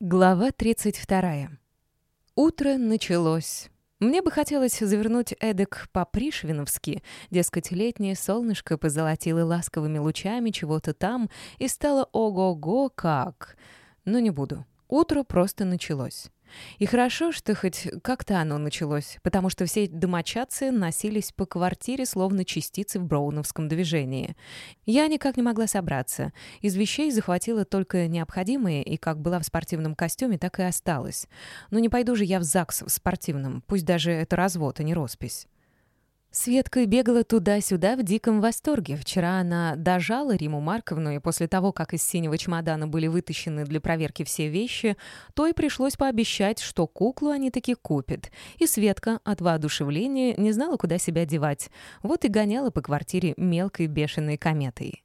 Глава 32. Утро началось. Мне бы хотелось завернуть эдак по-пришвиновски, дескать, летнее солнышко позолотило ласковыми лучами чего-то там и стало ого-го как. Но не буду. Утро просто началось. И хорошо, что хоть как-то оно началось, потому что все домочадцы носились по квартире, словно частицы в броуновском движении. Я никак не могла собраться. Из вещей захватила только необходимые, и как была в спортивном костюме, так и осталась. Но не пойду же я в ЗАГС в спортивном, пусть даже это развод, а не роспись. Светка бегала туда-сюда в диком восторге. Вчера она дожала Риму Марковну, и после того, как из синего чемодана были вытащены для проверки все вещи, то и пришлось пообещать, что куклу они таки купят. И Светка от воодушевления не знала, куда себя девать. Вот и гоняла по квартире мелкой бешеной кометой.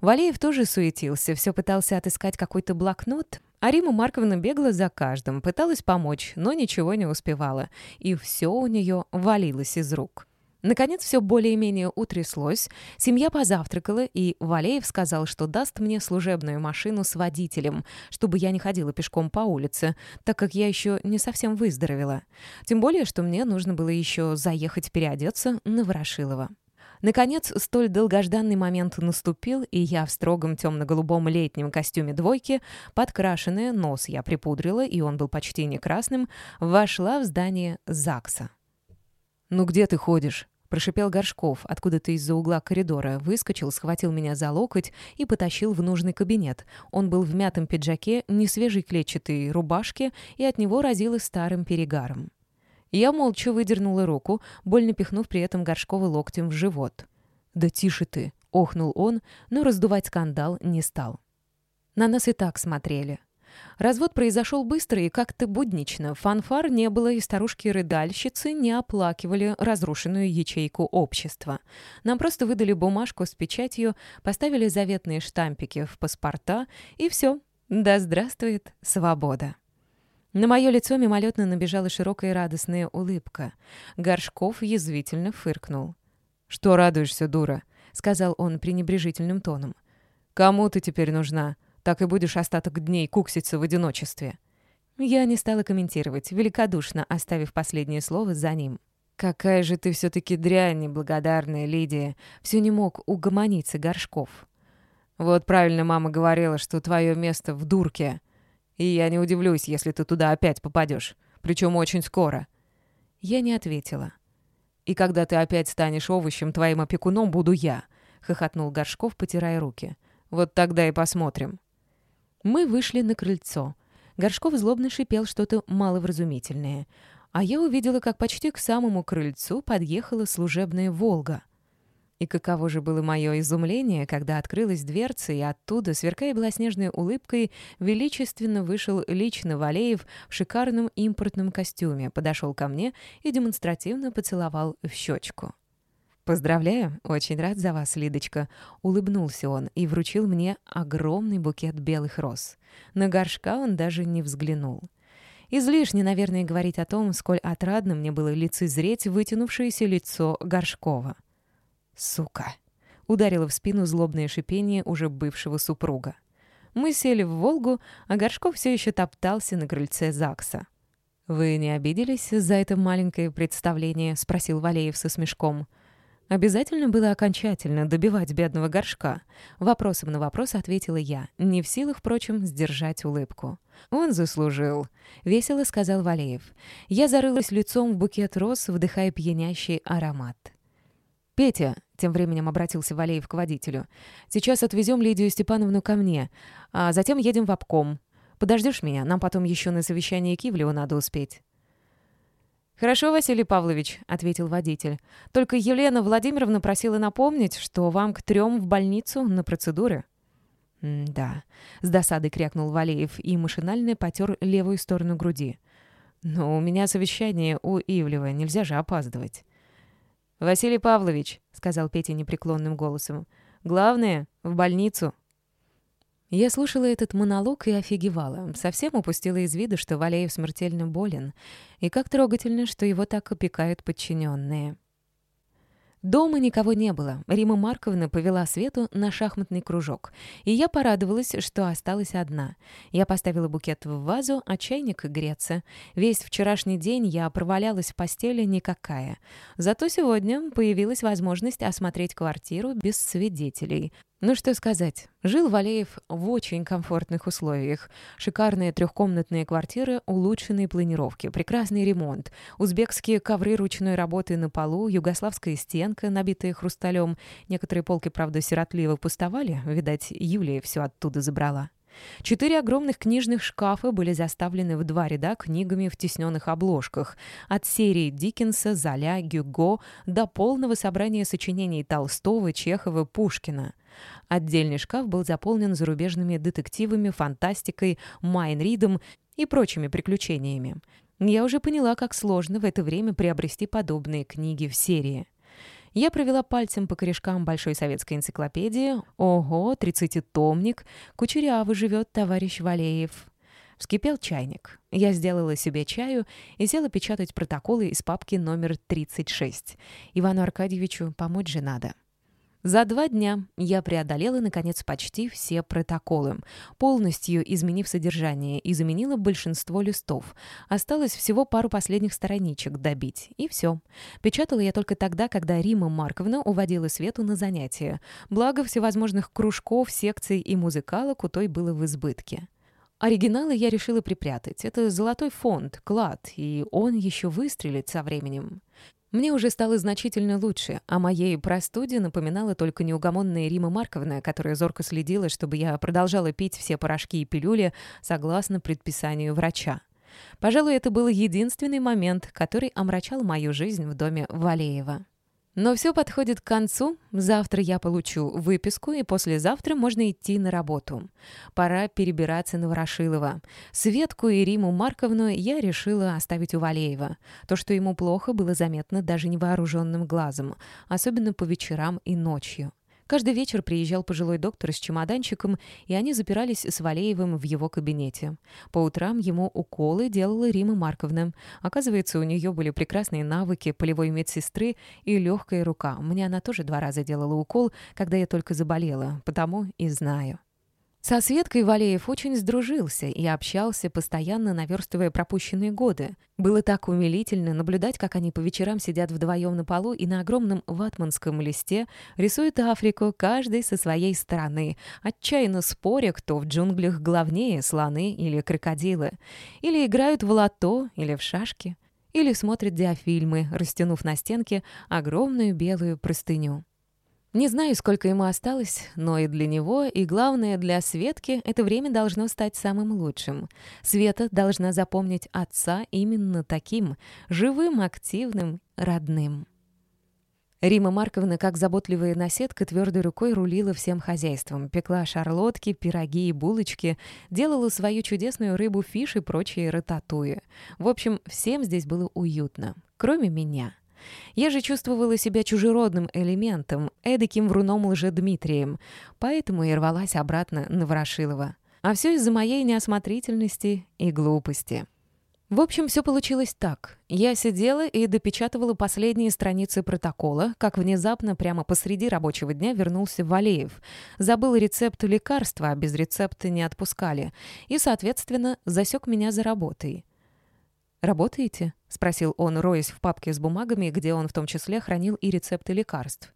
Валеев тоже суетился, все пытался отыскать какой-то блокнот, а Рима Марковна бегала за каждым, пыталась помочь, но ничего не успевала. И все у нее валилось из рук. Наконец все более-менее утряслось, семья позавтракала, и Валеев сказал, что даст мне служебную машину с водителем, чтобы я не ходила пешком по улице, так как я еще не совсем выздоровела. Тем более, что мне нужно было еще заехать переодеться на Ворошилова. Наконец, столь долгожданный момент наступил, и я в строгом темно-голубом летнем костюме двойки, подкрашенная, нос я припудрила, и он был почти не красным, вошла в здание ЗАГСа. «Ну где ты ходишь?» Прошипел Горшков откуда-то из-за угла коридора, выскочил, схватил меня за локоть и потащил в нужный кабинет. Он был в мятом пиджаке, несвежей клетчатой рубашке, и от него разило старым перегаром. Я молча выдернула руку, больно пихнув при этом Горшкова локтем в живот. «Да тише ты!» — охнул он, но раздувать скандал не стал. На нас и так смотрели. Развод произошел быстро и как-то буднично. Фанфар не было, и старушки-рыдальщицы не оплакивали разрушенную ячейку общества. Нам просто выдали бумажку с печатью, поставили заветные штампики в паспорта, и все. Да здравствует свобода! На мое лицо мимолетно набежала широкая радостная улыбка. Горшков язвительно фыркнул. «Что радуешься, дура?» — сказал он пренебрежительным тоном. «Кому ты теперь нужна? Так и будешь остаток дней кукситься в одиночестве». Я не стала комментировать, великодушно оставив последнее слово за ним. «Какая же ты все-таки дрянь неблагодарная, Лидия!» Все не мог угомониться Горшков. «Вот правильно мама говорила, что твое место в дурке. И я не удивлюсь, если ты туда опять попадешь. Причем очень скоро». Я не ответила. «И когда ты опять станешь овощем, твоим опекуном буду я», — хохотнул Горшков, потирая руки. «Вот тогда и посмотрим». Мы вышли на крыльцо. Горшков злобно шипел что-то маловразумительное. А я увидела, как почти к самому крыльцу подъехала служебная «Волга». И каково же было мое изумление, когда открылась дверца, и оттуда, сверкая белоснежной улыбкой, величественно вышел лично Валеев в шикарном импортном костюме, подошел ко мне и демонстративно поцеловал в щечку. «Поздравляю, очень рад за вас, Лидочка», — улыбнулся он и вручил мне огромный букет белых роз. На горшка он даже не взглянул. Излишне, наверное, говорить о том, сколь отрадно мне было лицезреть вытянувшееся лицо Горшкова. «Сука!» — ударило в спину злобное шипение уже бывшего супруга. Мы сели в «Волгу», а Горшков все еще топтался на крыльце ЗАГСа. «Вы не обиделись за это маленькое представление?» — спросил Валеев со смешком. — Обязательно было окончательно добивать бедного горшка. Вопросом на вопрос ответила я, не в силах, впрочем, сдержать улыбку. «Он заслужил», — весело сказал Валеев. Я зарылась лицом в букет роз, вдыхая пьянящий аромат. «Петя», — тем временем обратился Валеев к водителю, «сейчас отвезем Лидию Степановну ко мне, а затем едем в обком. Подождешь меня? Нам потом еще на совещание Кивлева надо успеть». «Хорошо, Василий Павлович», — ответил водитель. «Только Елена Владимировна просила напомнить, что вам к трем в больницу на процедуры». «Да», — с досадой крякнул Валеев и машинально потер левую сторону груди. «Но у меня совещание у Ивлева, нельзя же опаздывать». «Василий Павлович», — сказал Петя непреклонным голосом, — «главное — в больницу». Я слушала этот монолог и офигевала. Совсем упустила из виду, что Валеев смертельно болен. И как трогательно, что его так опекают подчиненные. Дома никого не было. Рима Марковна повела Свету на шахматный кружок. И я порадовалась, что осталась одна. Я поставила букет в вазу, а чайник греться. Весь вчерашний день я провалялась в постели никакая. Зато сегодня появилась возможность осмотреть квартиру без свидетелей. Ну что сказать, жил Валеев в очень комфортных условиях. Шикарные трехкомнатные квартиры улучшенной планировки, прекрасный ремонт, узбекские ковры ручной работы на полу, югославская стенка, набитая хрусталем. Некоторые полки, правда, сиротливо пустовали, видать, Юлия все оттуда забрала. Четыре огромных книжных шкафа были заставлены в два ряда книгами в тисненных обложках, от серии Диккенса, Золя, Гюго до полного собрания сочинений Толстого, Чехова, Пушкина. Отдельный шкаф был заполнен зарубежными детективами, фантастикой, Майнридом и прочими приключениями. Я уже поняла, как сложно в это время приобрести подобные книги в серии. Я провела пальцем по корешкам Большой советской энциклопедии. Ого, тридцатитомник. Кучерявый живет товарищ Валеев. Вскипел чайник. Я сделала себе чаю и села печатать протоколы из папки номер 36. Ивану Аркадьевичу помочь же надо. За два дня я преодолела, наконец, почти все протоколы, полностью изменив содержание и заменила большинство листов. Осталось всего пару последних страничек добить, и все. Печатала я только тогда, когда Рима Марковна уводила Свету на занятия. Благо, всевозможных кружков, секций и музыкалок у той было в избытке. Оригиналы я решила припрятать. Это золотой фонд, клад, и он еще выстрелит со временем. Мне уже стало значительно лучше, а моей простуде напоминала только неугомонная Рима Марковна, которая зорко следила, чтобы я продолжала пить все порошки и пилюли согласно предписанию врача. Пожалуй, это был единственный момент, который омрачал мою жизнь в доме Валеева. Но все подходит к концу. Завтра я получу выписку, и послезавтра можно идти на работу. Пора перебираться на Ворошилова. Светку и Риму Марковну я решила оставить у Валеева. То, что ему плохо, было заметно даже невооруженным глазом, особенно по вечерам и ночью. Каждый вечер приезжал пожилой доктор с чемоданчиком, и они запирались с Валеевым в его кабинете. По утрам ему уколы делала Рима Марковна. Оказывается, у нее были прекрасные навыки полевой медсестры и легкая рука. Мне она тоже два раза делала укол, когда я только заболела, потому и знаю. Со Светкой Валеев очень сдружился и общался, постоянно наверстывая пропущенные годы. Было так умилительно наблюдать, как они по вечерам сидят вдвоем на полу и на огромном ватманском листе рисуют Африку, каждый со своей стороны, отчаянно споря, кто в джунглях главнее, слоны или крокодилы. Или играют в лото, или в шашки. Или смотрят диафильмы, растянув на стенке огромную белую простыню. Не знаю, сколько ему осталось, но и для него, и главное, для Светки это время должно стать самым лучшим. Света должна запомнить отца именно таким, живым, активным, родным. Рима Марковна, как заботливая наседка, твердой рукой рулила всем хозяйством, пекла шарлотки, пироги и булочки, делала свою чудесную рыбу фиш и прочие рататуи. В общем, всем здесь было уютно, кроме меня. Я же чувствовала себя чужеродным элементом, эдаким вруном лже-Дмитрием, поэтому и рвалась обратно на Ворошилова. А все из-за моей неосмотрительности и глупости. В общем, все получилось так. Я сидела и допечатывала последние страницы протокола, как внезапно прямо посреди рабочего дня вернулся Валеев. Забыл рецепт лекарства, а без рецепта не отпускали. И, соответственно, засек меня за работой. «Работаете?» — спросил он, роясь в папке с бумагами, где он в том числе хранил и рецепты лекарств.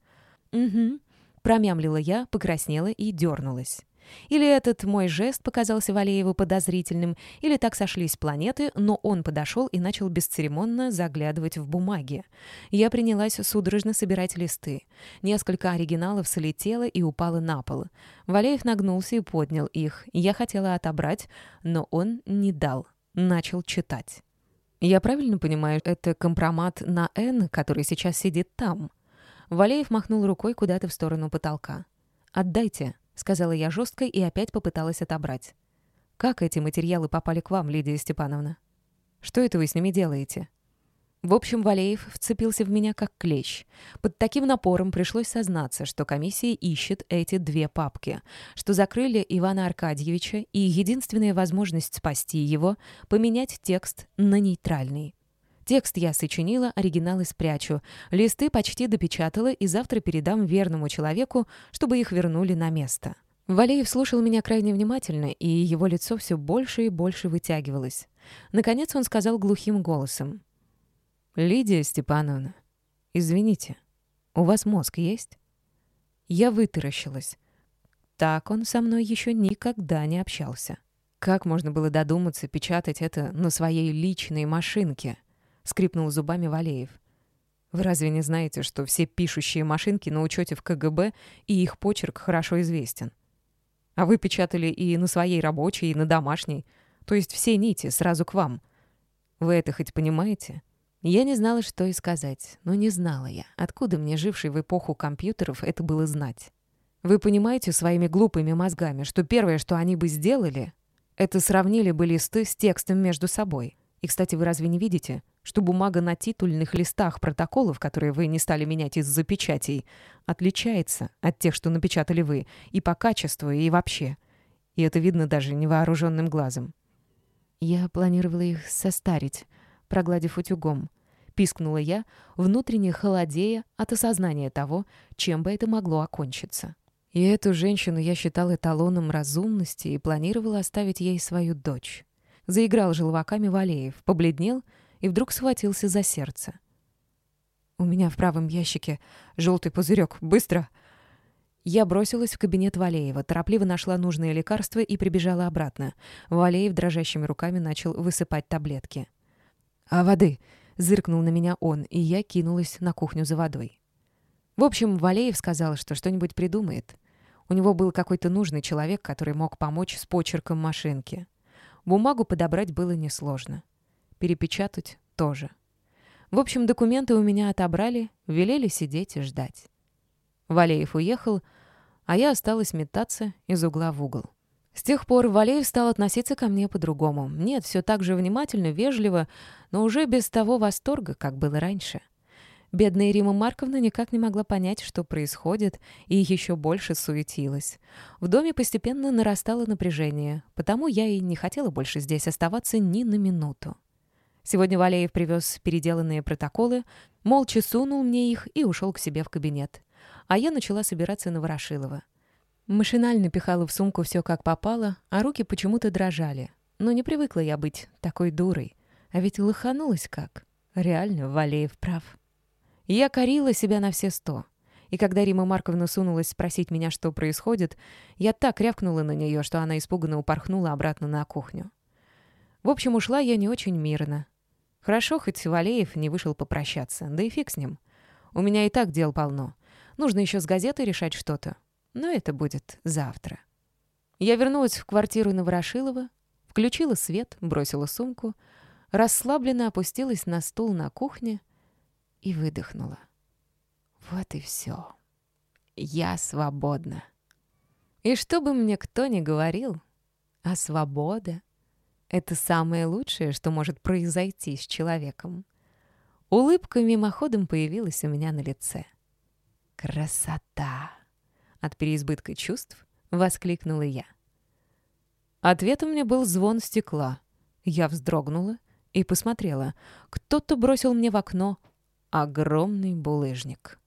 «Угу», — промямлила я, покраснела и дернулась. Или этот мой жест показался Валееву подозрительным, или так сошлись планеты, но он подошел и начал бесцеремонно заглядывать в бумаги. Я принялась судорожно собирать листы. Несколько оригиналов слетело и упало на пол. Валеев нагнулся и поднял их. Я хотела отобрать, но он не дал. Начал читать. «Я правильно понимаю, это компромат на Н, который сейчас сидит там?» Валеев махнул рукой куда-то в сторону потолка. «Отдайте», — сказала я жестко и опять попыталась отобрать. «Как эти материалы попали к вам, Лидия Степановна? Что это вы с ними делаете?» В общем, Валеев вцепился в меня как клещ. Под таким напором пришлось сознаться, что комиссия ищет эти две папки, что закрыли Ивана Аркадьевича, и единственная возможность спасти его — поменять текст на нейтральный. Текст я сочинила, оригиналы спрячу. Листы почти допечатала и завтра передам верному человеку, чтобы их вернули на место. Валеев слушал меня крайне внимательно, и его лицо все больше и больше вытягивалось. Наконец он сказал глухим голосом. «Лидия Степановна, извините, у вас мозг есть?» Я вытаращилась. Так он со мной еще никогда не общался. Как можно было додуматься печатать это на своей личной машинке? Скрипнул зубами Валеев. Вы разве не знаете, что все пишущие машинки на учете в КГБ и их почерк хорошо известен? А вы печатали и на своей рабочей, и на домашней. То есть все нити сразу к вам. Вы это хоть понимаете? Я не знала, что и сказать. Но не знала я. Откуда мне, жившей в эпоху компьютеров, это было знать? Вы понимаете своими глупыми мозгами, что первое, что они бы сделали, это сравнили бы листы с текстом между собой. И, кстати, вы разве не видите, что бумага на титульных листах протоколов, которые вы не стали менять из-за печатей, отличается от тех, что напечатали вы, и по качеству, и вообще. И это видно даже невооруженным глазом. Я планировала их состарить, прогладив утюгом. Пискнула я, внутренне холодея от осознания того, чем бы это могло окончиться. И эту женщину я считал эталоном разумности и планировал оставить ей свою дочь. Заиграл желваками Валеев, побледнел и вдруг схватился за сердце. «У меня в правом ящике желтый пузырек. Быстро!» Я бросилась в кабинет Валеева, торопливо нашла нужные лекарства и прибежала обратно. Валеев дрожащими руками начал высыпать таблетки. «А воды?» — зыркнул на меня он, и я кинулась на кухню за водой. В общем, Валеев сказал, что что-нибудь придумает. У него был какой-то нужный человек, который мог помочь с почерком машинки. Бумагу подобрать было несложно. Перепечатать тоже. В общем, документы у меня отобрали, велели сидеть и ждать. Валеев уехал, а я осталась метаться из угла в угол. С тех пор Валеев стал относиться ко мне по-другому. Нет, все так же внимательно, вежливо, но уже без того восторга, как было раньше. Бедная Рима Марковна никак не могла понять, что происходит, и еще больше суетилась. В доме постепенно нарастало напряжение, потому я и не хотела больше здесь оставаться ни на минуту. Сегодня Валеев привез переделанные протоколы, молча сунул мне их и ушел к себе в кабинет. А я начала собираться на Ворошилова. Машинально пихала в сумку все как попало, а руки почему-то дрожали. Но не привыкла я быть такой дурой. А ведь лоханулась как. Реально, Валеев прав. Я корила себя на все сто. И когда Рима Марковна сунулась спросить меня, что происходит, я так рявкнула на нее, что она испуганно упорхнула обратно на кухню. В общем, ушла я не очень мирно. Хорошо, хоть Валеев не вышел попрощаться, да и фиг с ним. У меня и так дел полно. Нужно еще с газетой решать что-то. Но это будет завтра. Я вернулась в квартиру на Ворошилова, включила свет, бросила сумку, расслабленно опустилась на стул на кухне и выдохнула. Вот и все. Я свободна. И что бы мне кто ни говорил, а свобода — это самое лучшее, что может произойти с человеком. Улыбка мимоходом появилась у меня на лице. «Красота!» От переизбытка чувств воскликнула я. Ответом мне был звон стекла. Я вздрогнула и посмотрела. Кто-то бросил мне в окно огромный булыжник.